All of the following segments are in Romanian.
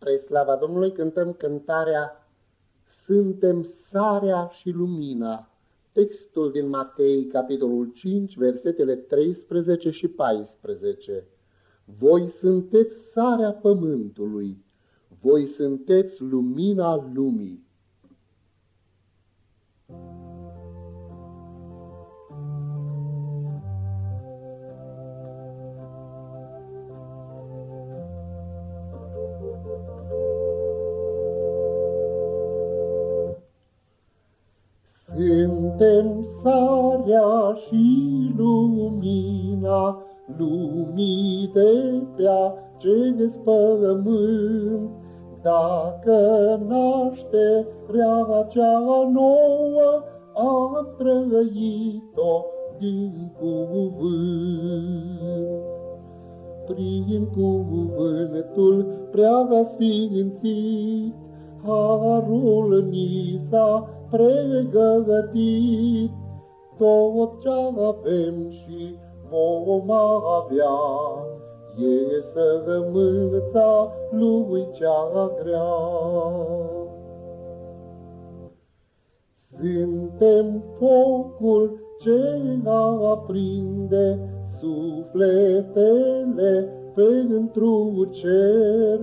Spre slava Domnului cântăm cântarea Suntem sarea și lumina. Textul din Matei, capitolul 5, versetele 13 și 14. Voi sunteți sarea pământului, voi sunteți lumina lumii. Suntem sarea și lumina lumii de pe acest pământ. Dacă nașterea cea nouă am trăit-o din cuvânt. Prin cuvântul prea sfințit, harul ni s-a pregătit tot ce avem și vom avea, e sămânța lui cea grea. Suntem focul ce aprinde sufletele pentru cer,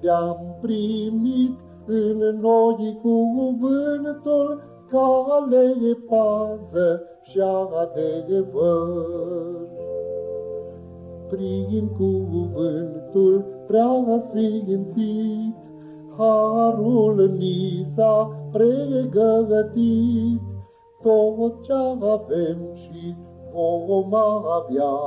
de-am primit în noi cuvântul cale pază și adevăr. Prin cuvântul prea sfințit, harul ni s-a pregătit, tot ce avem și vom avea,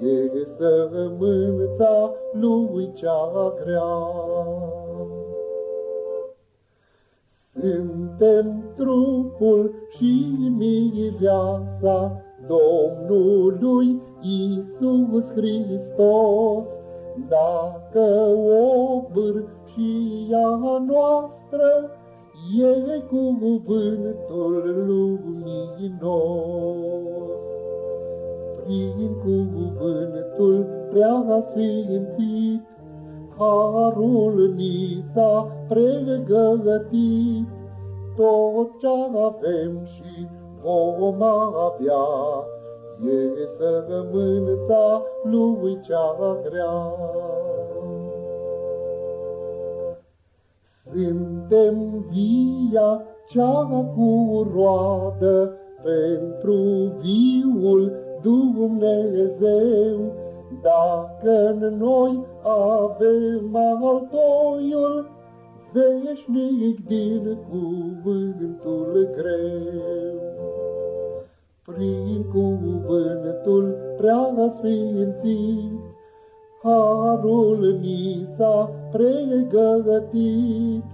e sămânța lui cea grea. Suntem trupul și viața Domnului Iisus Hristos. Dacă o bârșia noastră e cuvântul luminos. Prin cuvântul prea sfințit, harul ni s-a pregătit, tot ce avem și vom avea, e sămânța lui cea grea. Suntem via cea cu roadă pentru viul Dumnezeu, dacă în noi avem altoiul veșnic din cuvântul greu. Prin cuvântul prea sfințit, harul ni s-a pregătit,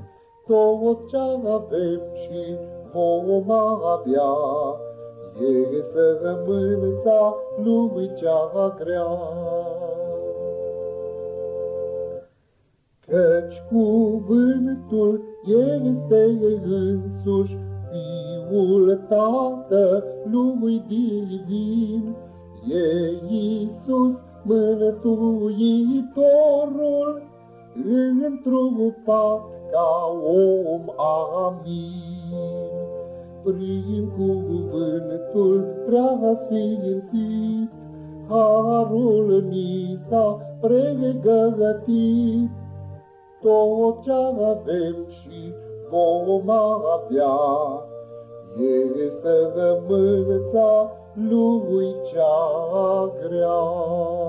tot ce avem și vom avea, e sămânța lui cea grea. Căci cuvântul este însuși Fiul Tatălui Divin, E Iisus Mântuitorul, Întrupat ca om, amin. Prin cuvântul prea sfințit, Harul ni s-a pregătit, tot ce avem și vom avea, e sămânța lui cea grea.